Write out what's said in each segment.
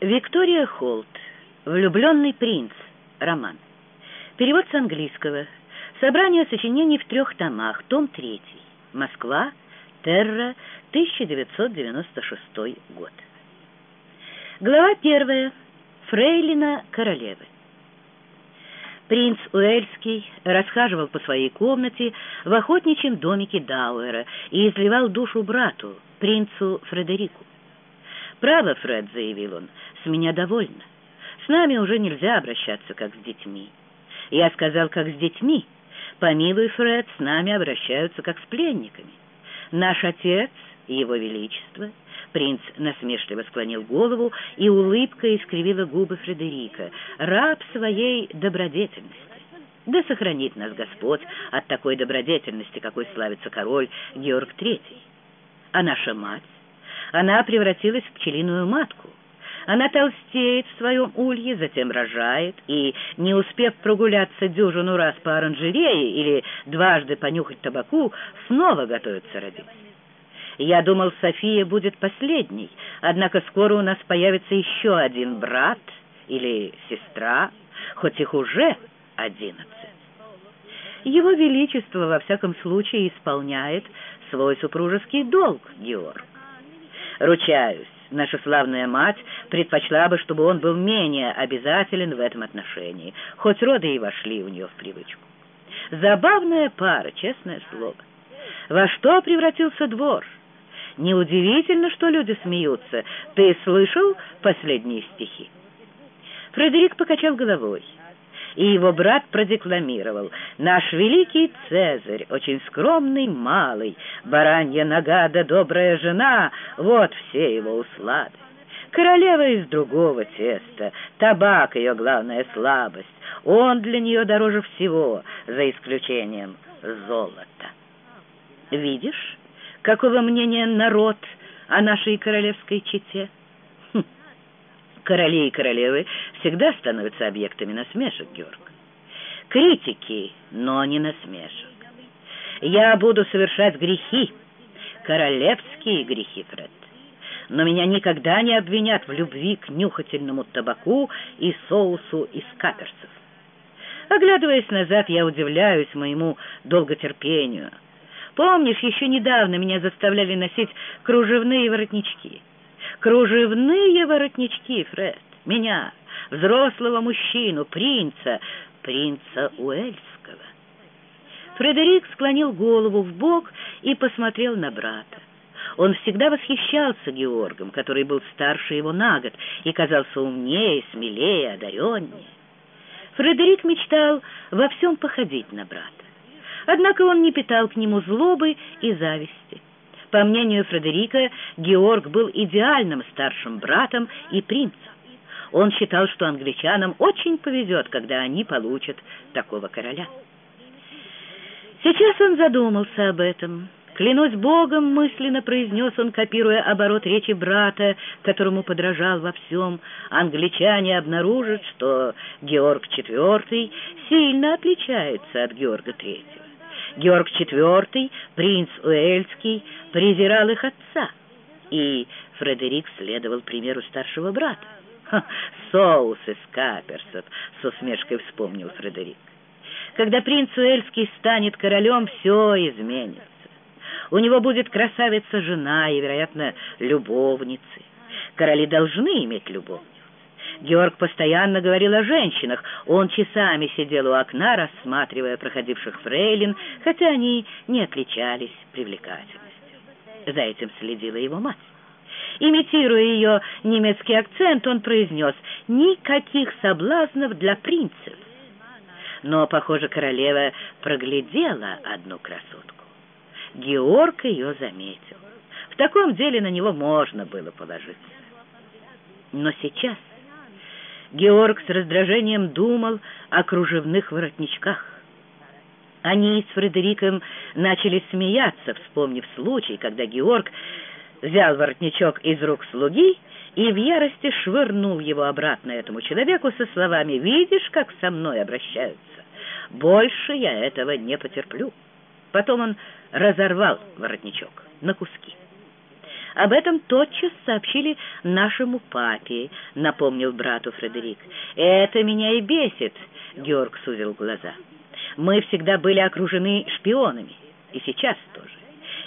Виктория Холт. Влюбленный принц. Роман. Перевод с английского. Собрание сочинений в трех томах. Том 3. Москва. Терра. 1996 год. Глава первая. Фрейлина королевы. Принц Уэльский расхаживал по своей комнате в охотничьем домике Дауэра и изливал душу брату, принцу Фредерику. «Право, Фред», — заявил он, — «с меня довольно. С нами уже нельзя обращаться, как с детьми». Я сказал, как с детьми. Помилуй, Фред, с нами обращаются, как с пленниками. Наш отец, его величество, принц насмешливо склонил голову, и улыбка искривила губы Фредерика, раб своей добродетельности. Да сохранит нас Господь от такой добродетельности, какой славится король Георг III. А наша мать? Она превратилась в пчелиную матку. Она толстеет в своем улье, затем рожает, и, не успев прогуляться дюжину раз по оранжерее или дважды понюхать табаку, снова готовится родить. Я думал, София будет последней, однако скоро у нас появится еще один брат или сестра, хоть их уже одиннадцать. Его Величество, во всяком случае, исполняет свой супружеский долг, Георг. Ручаюсь, наша славная мать предпочла бы, чтобы он был менее обязателен в этом отношении, хоть роды и вошли у нее в привычку. Забавная пара, честное слово. Во что превратился двор? Неудивительно, что люди смеются. Ты слышал последние стихи? Фредерик покачал головой и его брат продекламировал «Наш великий Цезарь, очень скромный, малый, баранья нога да добрая жена, вот все его услады. Королева из другого теста, табак ее главная слабость, он для нее дороже всего, за исключением золота. Видишь, какого мнения народ о нашей королевской чете?» Короли и королевы всегда становятся объектами насмешек, Георг. Критики, но не насмешек. Я буду совершать грехи, королевские грехи, Фред. Но меня никогда не обвинят в любви к нюхательному табаку и соусу из каперсов. Оглядываясь назад, я удивляюсь моему долготерпению. Помнишь, еще недавно меня заставляли носить кружевные воротнички — Кружевные воротнички, Фред. Меня, взрослого мужчину, принца, принца Уэльского. Фредерик склонил голову в бок и посмотрел на брата. Он всегда восхищался Георгом, который был старше его на год и казался умнее, смелее, одареннее. Фредерик мечтал во всем походить на брата. Однако он не питал к нему злобы и зависти. По мнению Фредерика, Георг был идеальным старшим братом и принцем. Он считал, что англичанам очень повезет, когда они получат такого короля. Сейчас он задумался об этом. «Клянусь Богом», — мысленно произнес он, копируя оборот речи брата, которому подражал во всем, англичане обнаружат, что Георг IV сильно отличается от Георга III. Георг IV, принц Уэльский, презирал их отца, и Фредерик следовал примеру старшего брата. Ха, «Соус из каперсов», — с усмешкой вспомнил Фредерик. «Когда принц Уэльский станет королем, все изменится. У него будет красавица-жена и, вероятно, любовницы. Короли должны иметь любовницу. Георг постоянно говорил о женщинах. Он часами сидел у окна, рассматривая проходивших фрейлин, хотя они не отличались привлекательностью. За этим следила его мать. Имитируя ее немецкий акцент, он произнес «никаких соблазнов для принцев». Но, похоже, королева проглядела одну красотку. Георг ее заметил. В таком деле на него можно было положиться. Но сейчас Георг с раздражением думал о кружевных воротничках. Они с Фредериком начали смеяться, вспомнив случай, когда Георг взял воротничок из рук слуги и в ярости швырнул его обратно этому человеку со словами «Видишь, как со мной обращаются? Больше я этого не потерплю». Потом он разорвал воротничок на куски. Об этом тотчас сообщили нашему папе, напомнил брату Фредерик. Это меня и бесит, Георг сузил глаза. Мы всегда были окружены шпионами, и сейчас тоже.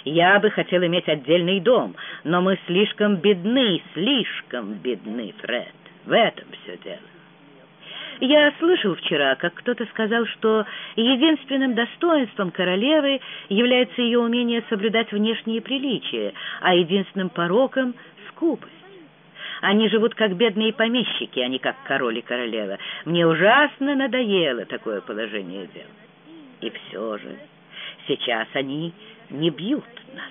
Я бы хотел иметь отдельный дом, но мы слишком бедны, слишком бедны, Фред. В этом все дело. Я слышал вчера, как кто-то сказал, что единственным достоинством королевы является ее умение соблюдать внешние приличия, а единственным пороком — скупость. Они живут как бедные помещики, а не как король и королева. Мне ужасно надоело такое положение дел. И все же сейчас они не бьют нас.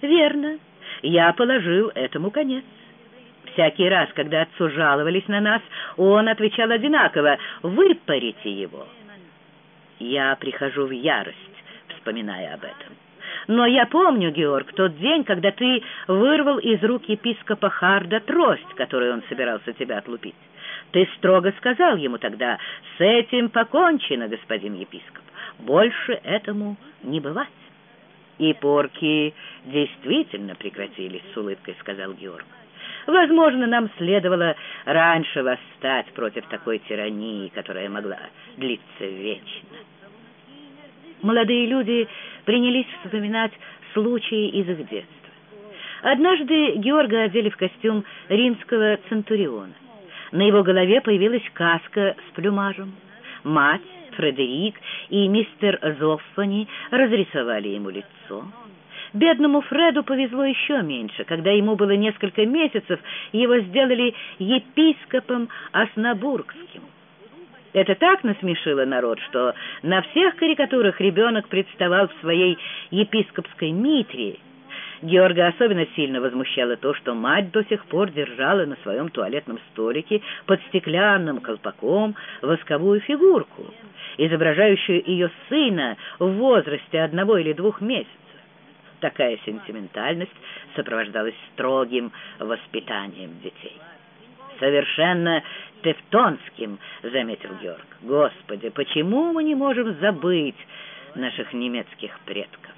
Верно, я положил этому конец. Всякий раз, когда отцу жаловались на нас, он отвечал одинаково «Выпарите его». Я прихожу в ярость, вспоминая об этом. Но я помню, Георг, тот день, когда ты вырвал из рук епископа Харда трость, которую он собирался тебя отлупить. Ты строго сказал ему тогда, с этим покончено, господин епископ, больше этому не бывать. И порки действительно прекратились, с улыбкой сказал Георг. Возможно, нам следовало раньше восстать против такой тирании, которая могла длиться вечно. Молодые люди принялись вспоминать случаи из их детства. Однажды Георга одели в костюм римского центуриона. На его голове появилась каска с плюмажем. Мать, Фредерик и мистер Зоффани разрисовали ему лицо. Бедному Фреду повезло еще меньше. Когда ему было несколько месяцев, его сделали епископом Оснабургским. Это так насмешило народ, что на всех карикатурах ребенок представал в своей епископской митре. Георга особенно сильно возмущало то, что мать до сих пор держала на своем туалетном столике под стеклянным колпаком восковую фигурку, изображающую ее сына в возрасте одного или двух месяцев. Такая сентиментальность сопровождалась строгим воспитанием детей. «Совершенно тевтонским», — заметил Георг. «Господи, почему мы не можем забыть наших немецких предков?»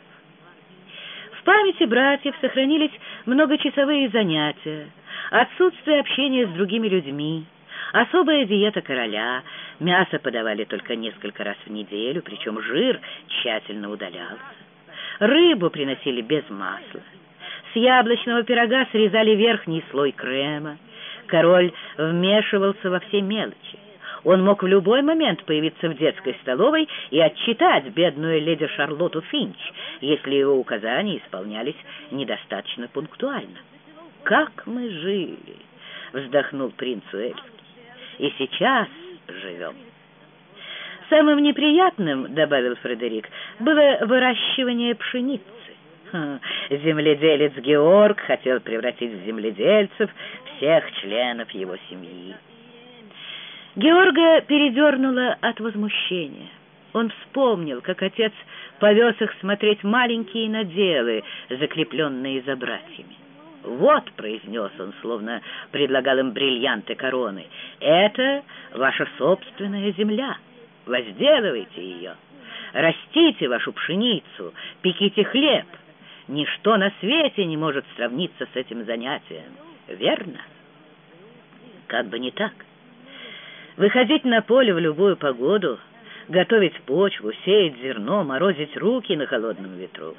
В памяти братьев сохранились многочасовые занятия, отсутствие общения с другими людьми, особая диета короля, мясо подавали только несколько раз в неделю, причем жир тщательно удалялся. Рыбу приносили без масла. С яблочного пирога срезали верхний слой крема. Король вмешивался во все мелочи. Он мог в любой момент появиться в детской столовой и отчитать бедную леди Шарлотту Финч, если его указания исполнялись недостаточно пунктуально. «Как мы жили!» — вздохнул принц Уэльский. «И сейчас живем». Самым неприятным, — добавил Фредерик, — было выращивание пшеницы. Земледелец Георг хотел превратить в земледельцев всех членов его семьи. Георга передернуло от возмущения. Он вспомнил, как отец повез их смотреть маленькие наделы, закрепленные за братьями. «Вот», — произнес он, словно предлагал им бриллианты короны, — «это ваша собственная земля» возделывайте ее, растите вашу пшеницу, пеките хлеб. Ничто на свете не может сравниться с этим занятием, верно? Как бы не так. Выходить на поле в любую погоду, готовить почву, сеять зерно, морозить руки на холодном ветру.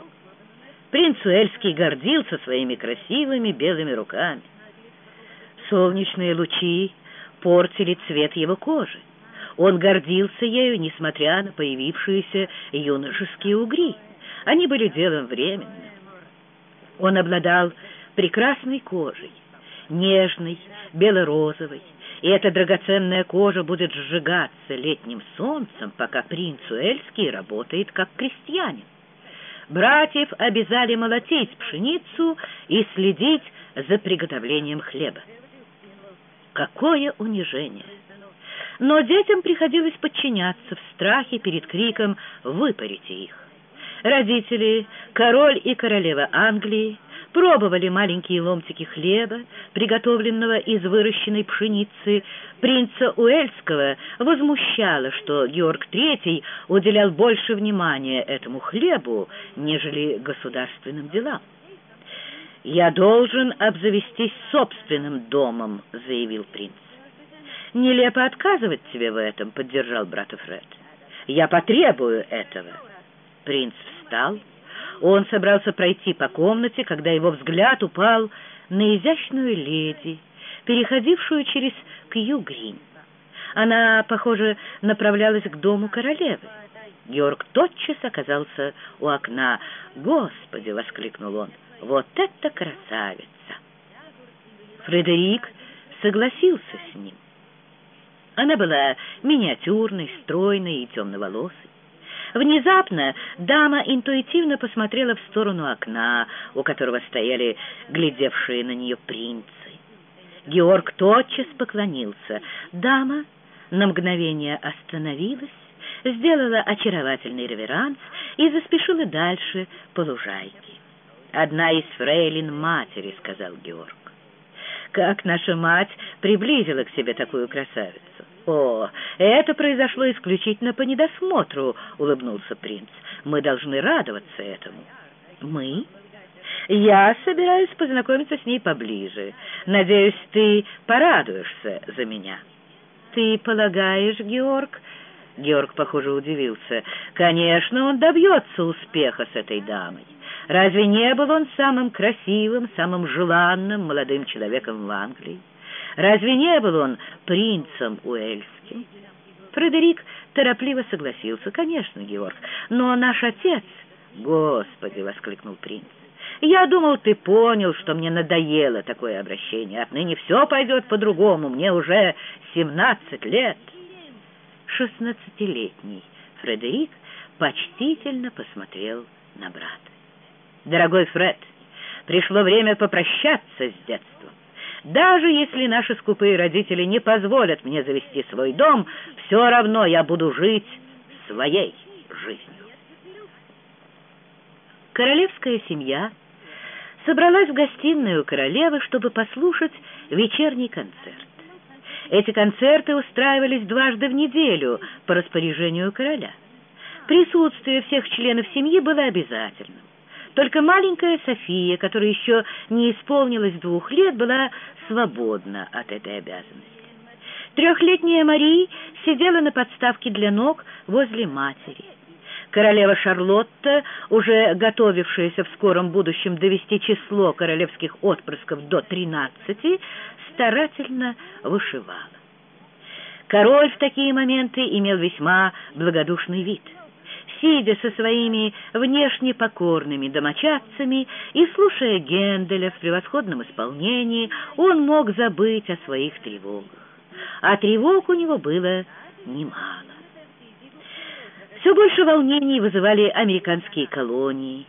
Принц Уэльский гордился своими красивыми белыми руками. Солнечные лучи портили цвет его кожи. Он гордился ею, несмотря на появившиеся юношеские угри. Они были делом временным. Он обладал прекрасной кожей, нежной, бело-розовой, и эта драгоценная кожа будет сжигаться летним солнцем, пока принц Уэльский работает как крестьянин. Братьев обязали молотить пшеницу и следить за приготовлением хлеба. Какое унижение! Но детям приходилось подчиняться в страхе перед криком «Выпарите их!». Родители, король и королева Англии, пробовали маленькие ломтики хлеба, приготовленного из выращенной пшеницы. Принца Уэльского возмущало, что Георг III уделял больше внимания этому хлебу, нежели государственным делам. «Я должен обзавестись собственным домом», — заявил принц. «Нелепо отказывать тебе в этом», — поддержал брата Фред. «Я потребую этого». Принц встал. Он собрался пройти по комнате, когда его взгляд упал на изящную леди, переходившую через Кью-Грин. Она, похоже, направлялась к дому королевы. Георг тотчас оказался у окна. «Господи!» — воскликнул он. «Вот это красавица!» Фредерик согласился с ним. Она была миниатюрной, стройной и темноволосой. Внезапно дама интуитивно посмотрела в сторону окна, у которого стояли глядевшие на нее принцы. Георг тотчас поклонился. Дама на мгновение остановилась, сделала очаровательный реверанс и заспешила дальше по лужайке. «Одна из фрейлин матери», — сказал Георг. «Как наша мать приблизила к себе такую красавицу!» «О, это произошло исключительно по недосмотру», — улыбнулся принц. «Мы должны радоваться этому». «Мы?» «Я собираюсь познакомиться с ней поближе. Надеюсь, ты порадуешься за меня». «Ты полагаешь, Георг?» Георг, похоже, удивился. «Конечно, он добьется успеха с этой дамой. Разве не был он самым красивым, самым желанным молодым человеком в Англии? Разве не был он принцем Уэльским?» Фредерик торопливо согласился. «Конечно, Георг, но наш отец...» «Господи!» — воскликнул принц. «Я думал, ты понял, что мне надоело такое обращение. Отныне все пойдет по-другому. Мне уже семнадцать лет». Шестнадцатилетний Фредерик почтительно посмотрел на брата. «Дорогой Фред, пришло время попрощаться с детством. Даже если наши скупые родители не позволят мне завести свой дом, все равно я буду жить своей жизнью». Королевская семья собралась в гостиную королевы, чтобы послушать вечерний концерт. Эти концерты устраивались дважды в неделю по распоряжению короля. Присутствие всех членов семьи было обязательным. Только маленькая София, которая еще не исполнилась двух лет, была свободна от этой обязанности. Трехлетняя Мария сидела на подставке для ног возле матери. Королева Шарлотта, уже готовившаяся в скором будущем довести число королевских отпрысков до тринадцати, старательно вышивала. Король в такие моменты имел весьма благодушный вид. Сидя со своими внешне покорными домочадцами и слушая Генделя в превосходном исполнении, он мог забыть о своих тревогах. А тревог у него было немало. Все больше волнений вызывали американские колонии.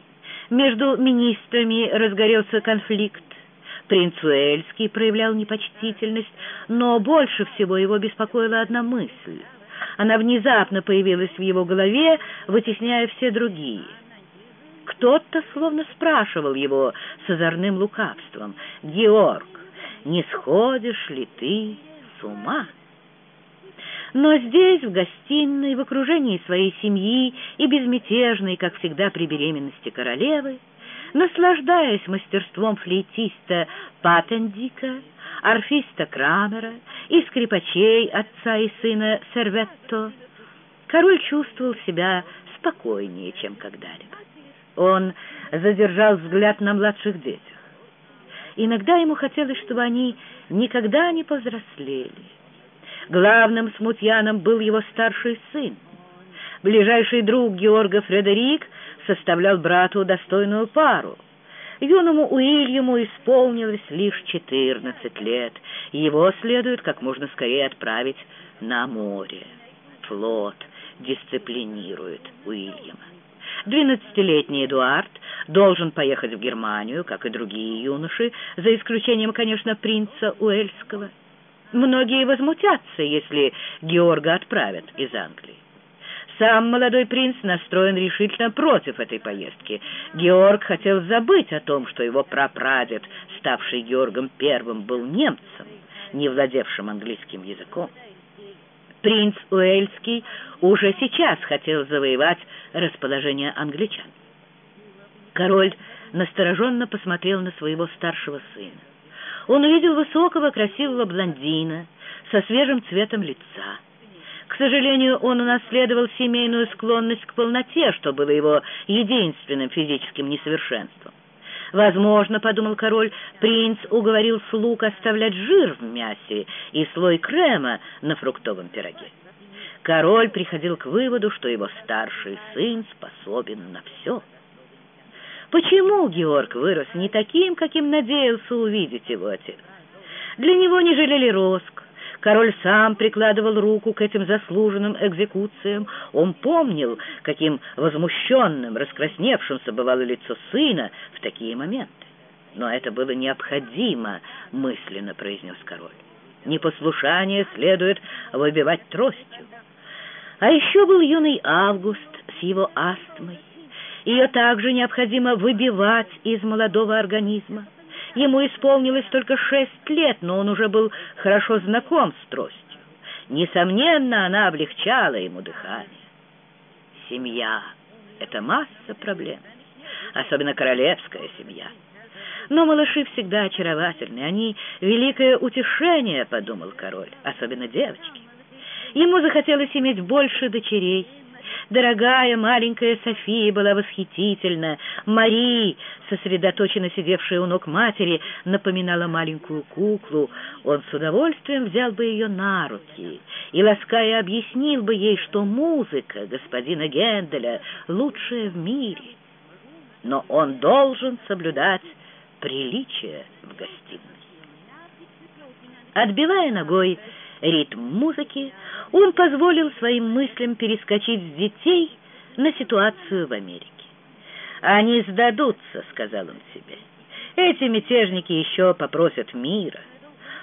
Между министрами разгорелся конфликт. Принц Уэльский проявлял непочтительность, но больше всего его беспокоила одна мысль. Она внезапно появилась в его голове, вытесняя все другие. Кто-то словно спрашивал его с озорным лукавством, «Георг, не сходишь ли ты с ума?» Но здесь, в гостиной, в окружении своей семьи и безмятежной, как всегда при беременности королевы, наслаждаясь мастерством флейтиста Паттендика, арфиста Крамера и скрипачей отца и сына Серветто, король чувствовал себя спокойнее, чем когда-либо. Он задержал взгляд на младших детях. Иногда ему хотелось, чтобы они никогда не повзрослели. Главным смутьяном был его старший сын. Ближайший друг Георга Фредерик составлял брату достойную пару. Юному Уильяму исполнилось лишь четырнадцать лет, его следует как можно скорее отправить на море. Флот дисциплинирует Уильяма. Двенадцатилетний Эдуард должен поехать в Германию, как и другие юноши, за исключением, конечно, принца Уэльского. Многие возмутятся, если Георга отправят из Англии. Сам молодой принц настроен решительно против этой поездки. Георг хотел забыть о том, что его прапрадед, ставший Георгом Первым, был немцем, не владевшим английским языком. Принц Уэльский уже сейчас хотел завоевать расположение англичан. Король настороженно посмотрел на своего старшего сына. Он увидел высокого, красивого блондина со свежим цветом лица. К сожалению, он унаследовал семейную склонность к полноте, что было его единственным физическим несовершенством. Возможно, подумал король, принц уговорил слуг оставлять жир в мясе и слой крема на фруктовом пироге. Король приходил к выводу, что его старший сын способен на все. Почему Георг вырос не таким, каким надеялся увидеть его отец? Для него не жалели роскошь. Король сам прикладывал руку к этим заслуженным экзекуциям. Он помнил, каким возмущенным, раскрасневшимся бывало лицо сына в такие моменты. Но это было необходимо, мысленно произнес король. Непослушание следует выбивать тростью. А еще был юный Август с его астмой. Ее также необходимо выбивать из молодого организма. Ему исполнилось только шесть лет, но он уже был хорошо знаком с тростью. Несомненно, она облегчала ему дыхание. Семья — это масса проблем, особенно королевская семья. Но малыши всегда очаровательны, они великое утешение, — подумал король, особенно девочки. Ему захотелось иметь больше дочерей — Дорогая маленькая София была восхитительна. Мари, сосредоточенно сидевшая у ног матери, напоминала маленькую куклу. Он с удовольствием взял бы ее на руки и, лаская, объяснил бы ей, что музыка господина Генделя лучшая в мире. Но он должен соблюдать приличие в гостиной. Отбивая ногой ритм музыки, он позволил своим мыслям перескочить с детей на ситуацию в Америке. «Они сдадутся», — сказал он себе. «Эти мятежники еще попросят мира».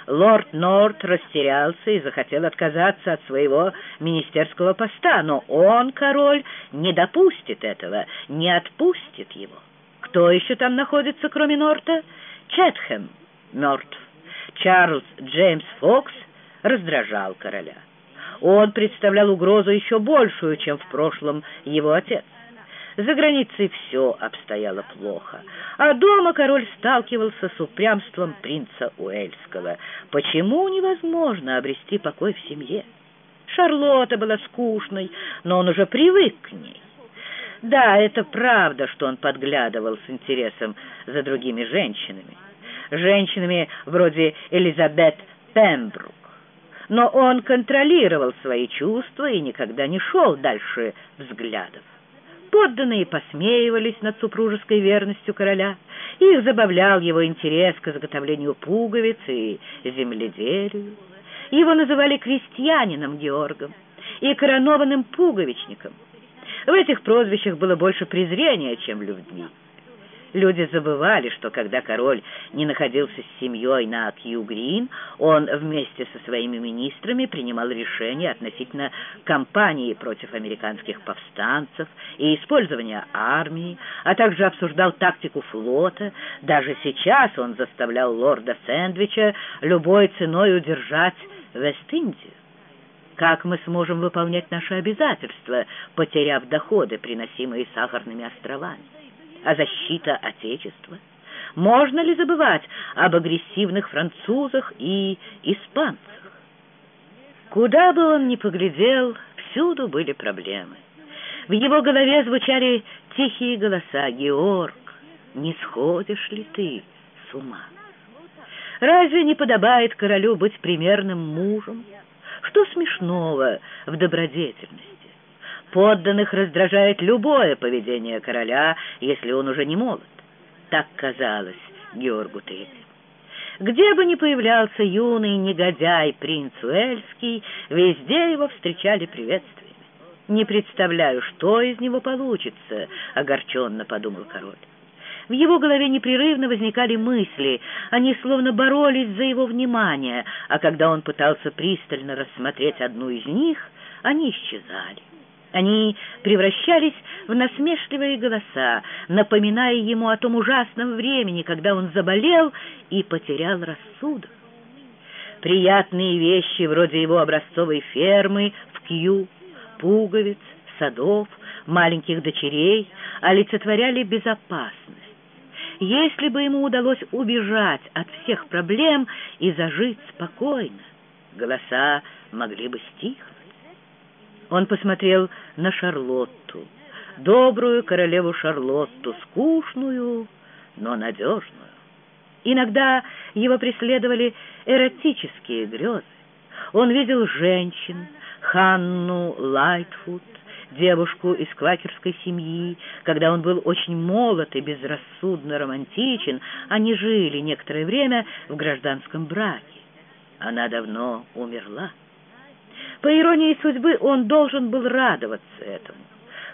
Лорд Норт растерялся и захотел отказаться от своего министерского поста, но он, король, не допустит этого, не отпустит его. Кто еще там находится, кроме Норта? Четхэм мертв. Чарльз Джеймс Фокс раздражал короля. Он представлял угрозу еще большую, чем в прошлом его отец. За границей все обстояло плохо, а дома король сталкивался с упрямством принца Уэльского. Почему невозможно обрести покой в семье? Шарлотта была скучной, но он уже привык к ней. Да, это правда, что он подглядывал с интересом за другими женщинами. Женщинами вроде Элизабет Пембрук но он контролировал свои чувства и никогда не шел дальше взглядов. Подданные посмеивались над супружеской верностью короля, их забавлял его интерес к изготовлению пуговиц и земледелию. Его называли крестьянином Георгом и коронованным пуговичником. В этих прозвищах было больше презрения, чем любви. Люди забывали, что когда король не находился с семьей на Кью-Грин, он вместе со своими министрами принимал решения относительно кампании против американских повстанцев и использования армии, а также обсуждал тактику флота. Даже сейчас он заставлял лорда Сэндвича любой ценой удержать Вест-Индию. Как мы сможем выполнять наши обязательства, потеряв доходы, приносимые сахарными островами? А защита Отечества? Можно ли забывать об агрессивных французах и испанцах? Куда бы он ни поглядел, всюду были проблемы. В его голове звучали тихие голоса. «Георг, не сходишь ли ты с ума? Разве не подобает королю быть примерным мужем? Что смешного в добродетельности? Подданных раздражает любое поведение короля, если он уже не молод. Так казалось Георгу Третьему. Где бы ни появлялся юный негодяй принц Уэльский, везде его встречали приветствиями. «Не представляю, что из него получится», — огорченно подумал король. В его голове непрерывно возникали мысли, они словно боролись за его внимание, а когда он пытался пристально рассмотреть одну из них, они исчезали. Они превращались в насмешливые голоса, напоминая ему о том ужасном времени, когда он заболел и потерял рассудок. Приятные вещи, вроде его образцовой фермы в Кью, пуговиц, садов, маленьких дочерей, олицетворяли безопасность. если бы ему удалось убежать от всех проблем и зажить спокойно, голоса могли бы стихнуть. Он посмотрел на Шарлотту, добрую королеву Шарлотту, скучную, но надежную. Иногда его преследовали эротические грезы. Он видел женщин, Ханну Лайтфуд, девушку из квакерской семьи. Когда он был очень молод и безрассудно романтичен, они жили некоторое время в гражданском браке. Она давно умерла. По иронии судьбы, он должен был радоваться этому.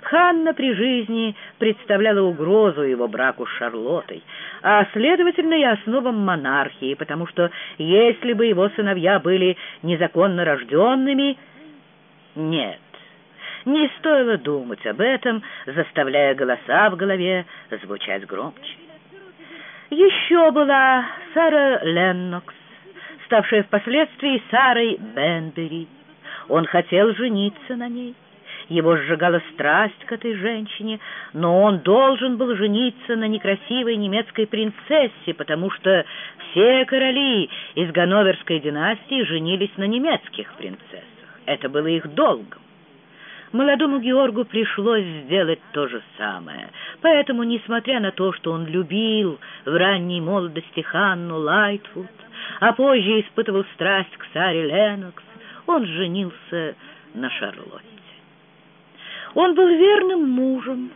Ханна при жизни представляла угрозу его браку с Шарлоттой, а, следовательно, и основам монархии, потому что если бы его сыновья были незаконно рожденными... Нет, не стоило думать об этом, заставляя голоса в голове звучать громче. Еще была Сара Леннокс, ставшая впоследствии Сарой Бенбери. Он хотел жениться на ней. Его сжигала страсть к этой женщине, но он должен был жениться на некрасивой немецкой принцессе, потому что все короли из Ганноверской династии женились на немецких принцессах. Это было их долгом. Молодому Георгу пришлось сделать то же самое. Поэтому, несмотря на то, что он любил в ранней молодости Ханну Лайтфуд, а позже испытывал страсть к Саре Ленокс, он женился на Шарлотте. Он был верным мужем,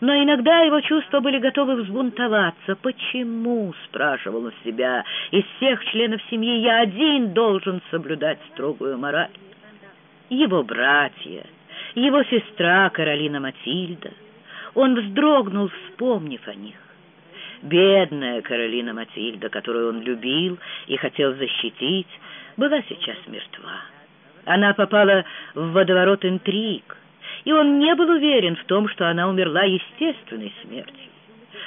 но иногда его чувства были готовы взбунтоваться. «Почему?» — спрашивал он себя. «Из всех членов семьи я один должен соблюдать строгую мораль». Его братья, его сестра Каролина Матильда. Он вздрогнул, вспомнив о них. Бедная Каролина Матильда, которую он любил и хотел защитить, была сейчас мертва. Она попала в водоворот интриг, и он не был уверен в том, что она умерла естественной смертью.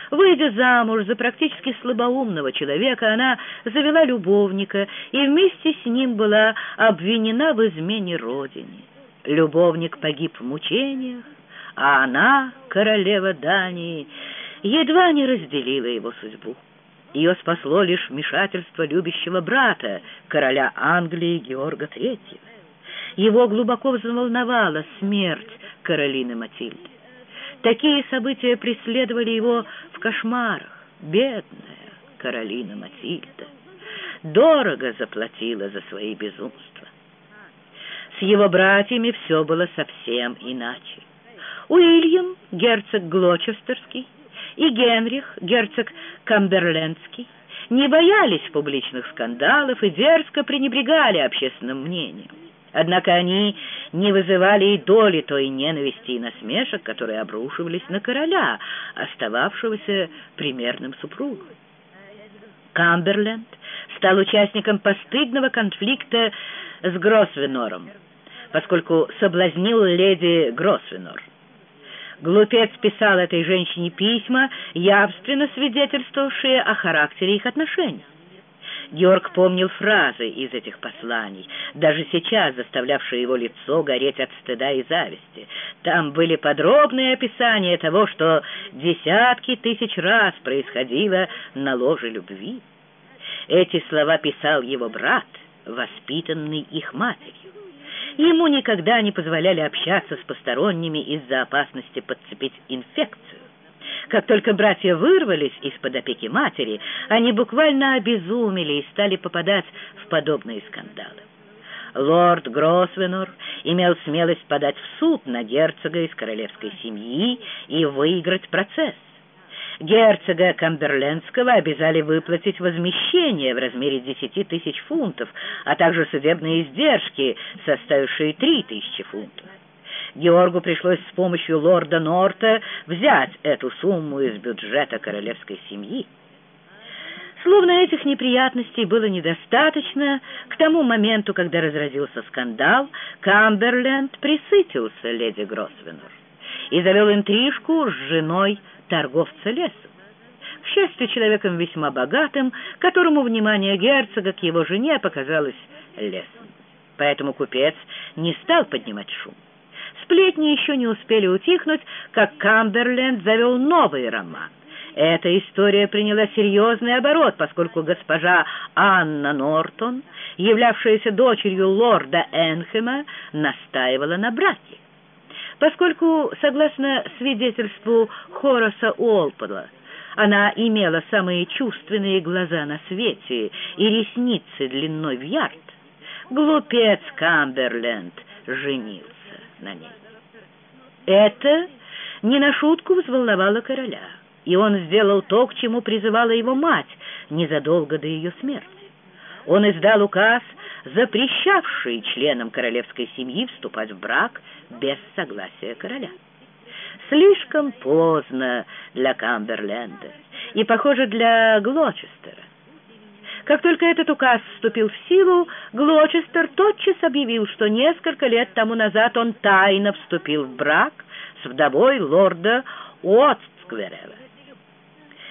Выйдя замуж за практически слабоумного человека, она завела любовника и вместе с ним была обвинена в измене родине. Любовник погиб в мучениях, а она, королева Дании, едва не разделила его судьбу. Ее спасло лишь вмешательство любящего брата, короля Англии Георга Третьего. Его глубоко взволновала смерть Каролины Матильды. Такие события преследовали его в кошмарах. Бедная Каролина Матильда дорого заплатила за свои безумства. С его братьями все было совсем иначе. Уильям, герцог Глочестерский, и Генрих, герцог Камберлендский, не боялись публичных скандалов и дерзко пренебрегали общественным мнением. Однако они не вызывали и доли той ненависти и насмешек, которые обрушивались на короля, остававшегося примерным супругом. Камберленд стал участником постыдного конфликта с Гросвенором, поскольку соблазнил леди Гросвенор. Глупец писал этой женщине письма, явственно свидетельствовавшие о характере их отношений. Георг помнил фразы из этих посланий, даже сейчас заставлявшие его лицо гореть от стыда и зависти. Там были подробные описания того, что десятки тысяч раз происходило на ложе любви. Эти слова писал его брат, воспитанный их матерью. Ему никогда не позволяли общаться с посторонними из-за опасности подцепить инфекцию. Как только братья вырвались из-под опеки матери, они буквально обезумели и стали попадать в подобные скандалы. Лорд Гросвенор имел смелость подать в суд на герцога из королевской семьи и выиграть процесс герцога Камберлендского обязали выплатить возмещение в размере десяти тысяч фунтов, а также судебные издержки, составившие три тысячи фунтов. Георгу пришлось с помощью лорда Норта взять эту сумму из бюджета королевской семьи. Словно этих неприятностей было недостаточно, к тому моменту, когда разразился скандал, Камберленд присытился леди Гросвенор и завел интрижку с женой торговца лесом. К счастью, человеком весьма богатым, которому внимание герцога к его жене показалось лесом. Поэтому купец не стал поднимать шум. Сплетни еще не успели утихнуть, как Камберленд завел новый роман. Эта история приняла серьезный оборот, поскольку госпожа Анна Нортон, являвшаяся дочерью лорда Энхема, настаивала на браке. Поскольку, согласно свидетельству Хораса Уолпола, она имела самые чувственные глаза на свете и ресницы длиной в ярд, глупец Камберленд женился на ней. Это не на шутку взволновало короля и он сделал то, к чему призывала его мать незадолго до ее смерти. Он издал указ, запрещавший членам королевской семьи вступать в брак без согласия короля. Слишком поздно для Камберленда и, похоже, для Глочестера. Как только этот указ вступил в силу, Глочестер тотчас объявил, что несколько лет тому назад он тайно вступил в брак с вдовой лорда Уотскверела.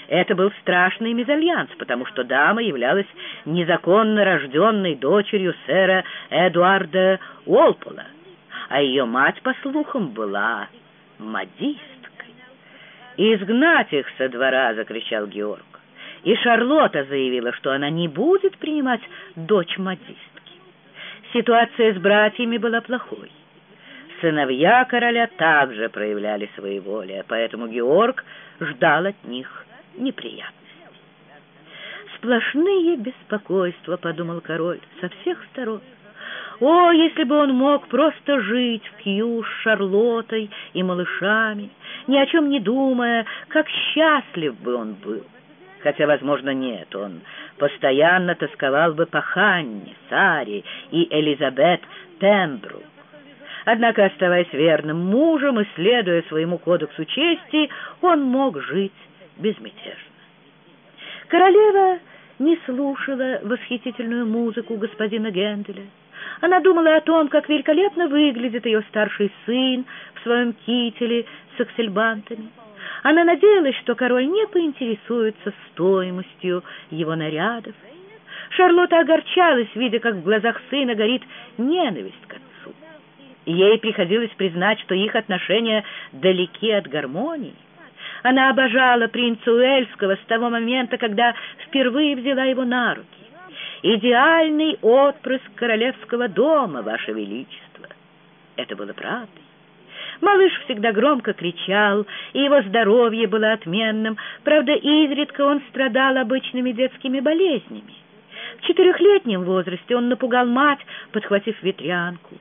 Это был страшный мезальянс, потому что дама являлась незаконно рожденной дочерью сэра Эдуарда Уолпола, а ее мать, по слухам, была модисткой. «Изгнать их со двора!» — закричал Георг. И Шарлотта заявила, что она не будет принимать дочь модистки. Ситуация с братьями была плохой. Сыновья короля также проявляли своеволие, поэтому Георг ждал от них неприятности. «Сплошные беспокойства», — подумал король, — «со всех сторон». О, если бы он мог просто жить в Кью с Шарлоттой и малышами, ни о чем не думая, как счастлив бы он был. Хотя, возможно, нет, он постоянно тосковал бы по Ханне, Саре и Элизабет Пембрук. Однако, оставаясь верным мужем и следуя своему кодексу чести, он мог жить безмятежно. Королева не слушала восхитительную музыку господина Генделя. Она думала о том, как великолепно выглядит ее старший сын в своем кителе с аксельбантами. Она надеялась, что король не поинтересуется стоимостью его нарядов. Шарлотта огорчалась, видя, как в глазах сына горит ненависть к отцу. Ей приходилось признать, что их отношения далеки от гармонии. Она обожала принца Уэльского с того момента, когда впервые взяла его на руки. «Идеальный отпрыск королевского дома, Ваше Величество!» Это было правдой. Малыш всегда громко кричал, и его здоровье было отменным. Правда, изредка он страдал обычными детскими болезнями. В четырехлетнем возрасте он напугал мать, подхватив ветрянку.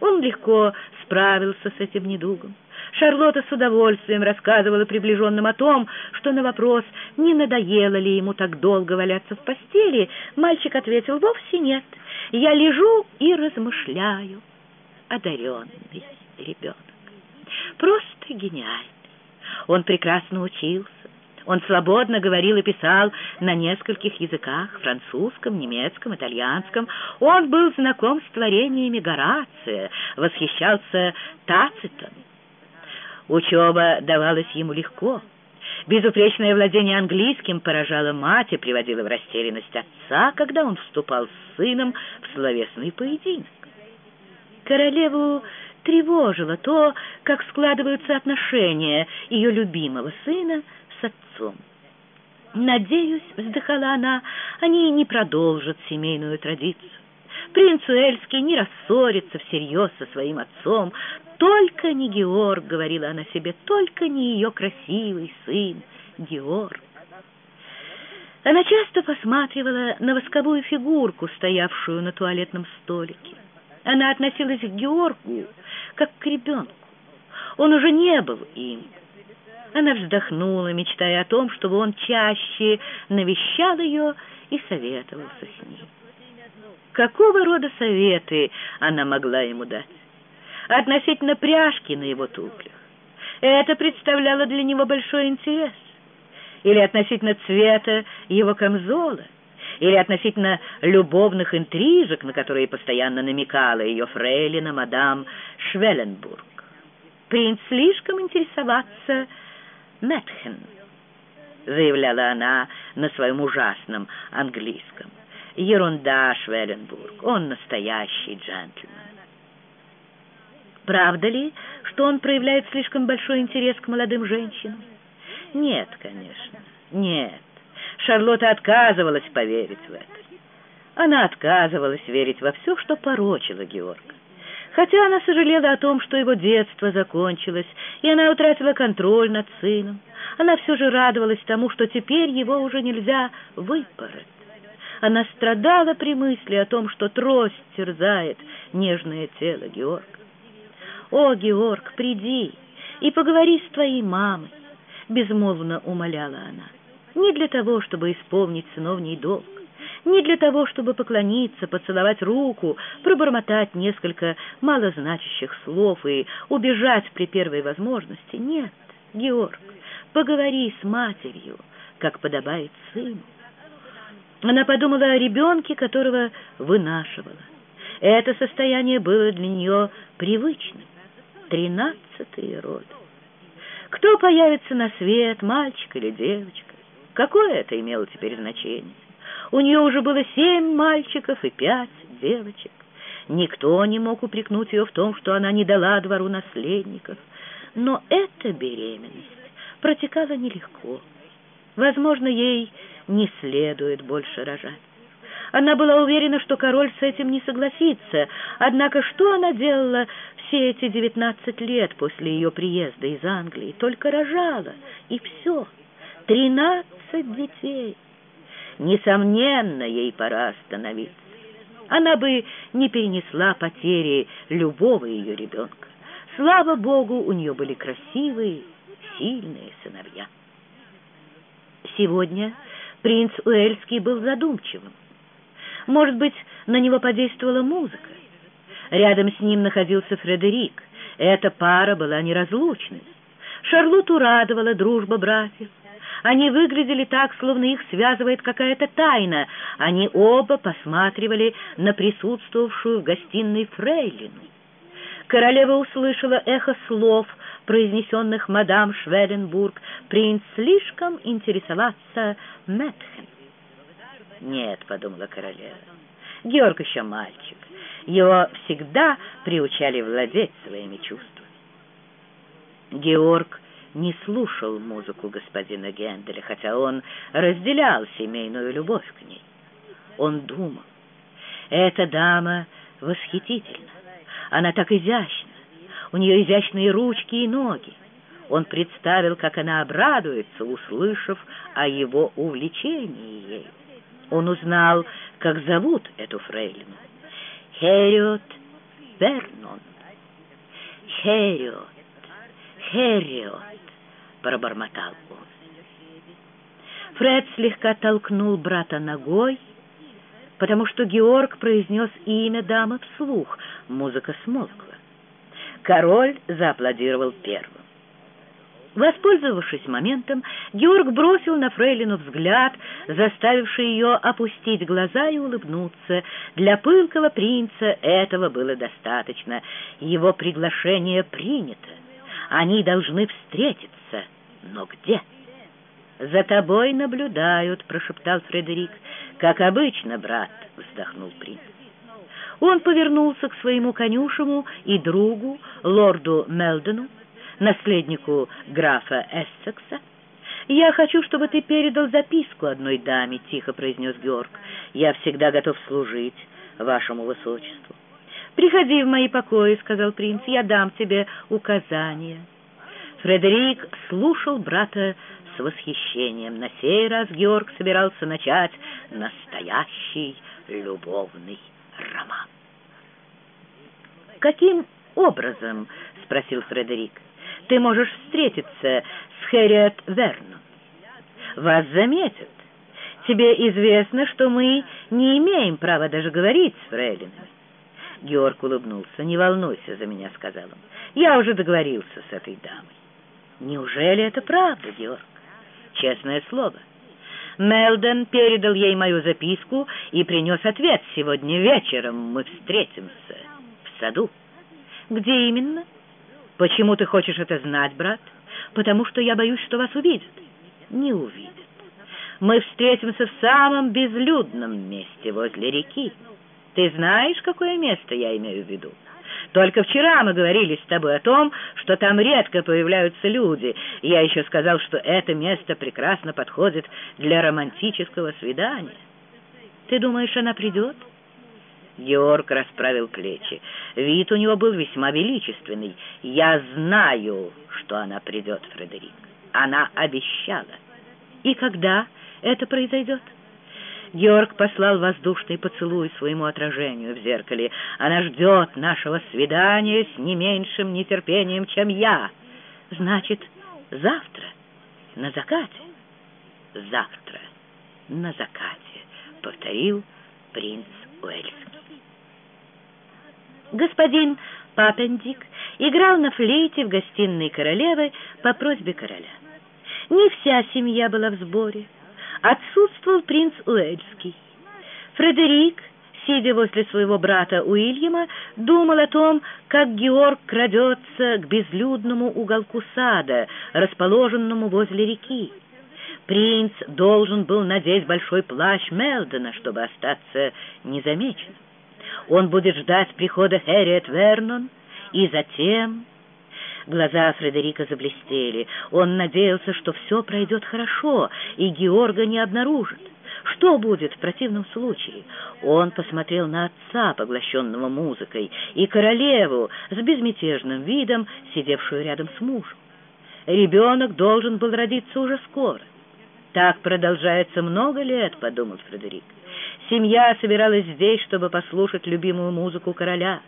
Он легко справился с этим недугом. Шарлотта с удовольствием рассказывала приближенным о том, что на вопрос, не надоело ли ему так долго валяться в постели, мальчик ответил «Вовсе нет, я лежу и размышляю». Одаренный ребенок. Просто гениальный. Он прекрасно учился. Он свободно говорил и писал на нескольких языках — французском, немецком, итальянском. Он был знаком с творениями Горация, восхищался Тацитом. Учеба давалась ему легко. Безупречное владение английским поражало мать и приводило в растерянность отца, когда он вступал с сыном в словесный поединок. Королеву тревожило то, как складываются отношения ее любимого сына с отцом. «Надеюсь», — вздыхала она, — «они не продолжат семейную традицию. Принц Уэльский не рассорится всерьез со своим отцом, только не Георг, говорила она себе, только не ее красивый сын Георг. Она часто посматривала на восковую фигурку, стоявшую на туалетном столике. Она относилась к Георгу, как к ребенку. Он уже не был им. Она вздохнула, мечтая о том, чтобы он чаще навещал ее и советовался с ней. Какого рода советы она могла ему дать? относительно пряжки на его туфлях. Это представляло для него большой интерес. Или относительно цвета его камзола, или относительно любовных интрижек, на которые постоянно намекала ее фрейлина мадам Швелленбург. Принц слишком интересоваться Мэтхен, заявляла она на своем ужасном английском. Ерунда, Швелленбург, он настоящий джентльмен. Правда ли, что он проявляет слишком большой интерес к молодым женщинам? Нет, конечно. Нет, Шарлотта отказывалась поверить в это. Она отказывалась верить во все, что порочило Георга. Хотя она сожалела о том, что его детство закончилось, и она утратила контроль над сыном, она все же радовалась тому, что теперь его уже нельзя выпороть. Она страдала при мысли о том, что трость терзает нежное тело Георга. «О, Георг, приди и поговори с твоей мамой», — безмолвно умоляла она. «Не для того, чтобы исполнить сыновний долг, не для того, чтобы поклониться, поцеловать руку, пробормотать несколько малозначащих слов и убежать при первой возможности. Нет, Георг, поговори с матерью, как подобает сыну. Она подумала о ребенке, которого вынашивала. Это состояние было для нее привычным. Тринадцатые роды. Кто появится на свет, мальчик или девочка? Какое это имело теперь значение? У нее уже было семь мальчиков и пять девочек. Никто не мог упрекнуть ее в том, что она не дала двору наследников. Но эта беременность протекала нелегко. Возможно, ей не следует больше рожать. Она была уверена, что король с этим не согласится. Однако что она делала все эти девятнадцать лет после ее приезда из Англии? Только рожала, и все. Тринадцать детей. Несомненно, ей пора остановиться. Она бы не перенесла потери любого ее ребенка. Слава Богу, у нее были красивые, сильные сыновья. Сегодня принц Уэльский был задумчивым. Может быть, на него подействовала музыка. Рядом с ним находился Фредерик. Эта пара была неразлучной. Шарлоту радовала дружба братьев. Они выглядели так, словно их связывает какая-то тайна. Они оба посматривали на присутствовавшую в гостиной фрейлину. Королева услышала эхо слов, произнесенных мадам Швеленбург. Принц слишком интересоваться Мэтхен. «Нет», — подумала королева, — «Георг еще мальчик. Его всегда приучали владеть своими чувствами». Георг не слушал музыку господина Генделя, хотя он разделял семейную любовь к ней. Он думал, эта дама восхитительна, она так изящна, у нее изящные ручки и ноги. Он представил, как она обрадуется, услышав о его увлечении ей. Он узнал, как зовут эту фрейлину. Хериот Вернон. Хериот, Хериот пробормотал он. Фред слегка толкнул брата ногой, потому что Георг произнес имя дамы вслух. Музыка смолкла. Король зааплодировал первым. Воспользовавшись моментом, Георг бросил на фрейлину взгляд, заставивший ее опустить глаза и улыбнуться. Для пылкого принца этого было достаточно. Его приглашение принято. Они должны встретиться. Но где? «За тобой наблюдают», — прошептал Фредерик. «Как обычно, брат», — вздохнул принц. Он повернулся к своему конюшему и другу, лорду Мелдену, наследнику графа Эссекса. «Я хочу, чтобы ты передал записку одной даме», — тихо произнес Георг. «Я всегда готов служить вашему высочеству». «Приходи в мои покои», — сказал принц, — «я дам тебе указания». Фредерик слушал брата с восхищением. На сей раз Георг собирался начать настоящий любовный роман. «Каким образом?» — спросил Фредерик. «Ты можешь встретиться с Хэрриет Вернон. Вас заметят. Тебе известно, что мы не имеем права даже говорить с фрейлинами. Георг улыбнулся. «Не волнуйся за меня», — сказал он. «Я уже договорился с этой дамой». «Неужели это правда, Георг?» «Честное слово». Мелден передал ей мою записку и принес ответ. Сегодня вечером мы встретимся в саду. Где именно? Почему ты хочешь это знать, брат? Потому что я боюсь, что вас увидят. Не увидят. Мы встретимся в самом безлюдном месте возле реки. Ты знаешь, какое место я имею в виду? Только вчера мы говорили с тобой о том, что там редко появляются люди. Я еще сказал, что это место прекрасно подходит для романтического свидания. Ты думаешь, она придет?» Георг расправил плечи. Вид у него был весьма величественный. «Я знаю, что она придет, Фредерик. Она обещала». «И когда это произойдет?» Георг послал воздушный поцелуй своему отражению в зеркале. «Она ждет нашего свидания с не меньшим нетерпением, чем я. Значит, завтра на закате?» «Завтра на закате», — повторил принц Уэльский. Господин Папендик играл на флейте в гостиной королевы по просьбе короля. Не вся семья была в сборе. Отсутствовал принц Уэльский. Фредерик, сидя возле своего брата Уильяма, думал о том, как Георг крадется к безлюдному уголку сада, расположенному возле реки. Принц должен был надеть большой плащ Мелдона, чтобы остаться незамеченным. Он будет ждать прихода Хэрриет Вернон, и затем... Глаза Фредерика заблестели. Он надеялся, что все пройдет хорошо, и Георга не обнаружит. Что будет в противном случае? Он посмотрел на отца, поглощенного музыкой, и королеву с безмятежным видом, сидевшую рядом с мужем. Ребенок должен был родиться уже скоро. «Так продолжается много лет», — подумал Фредерик. Семья собиралась здесь, чтобы послушать любимую музыку короля.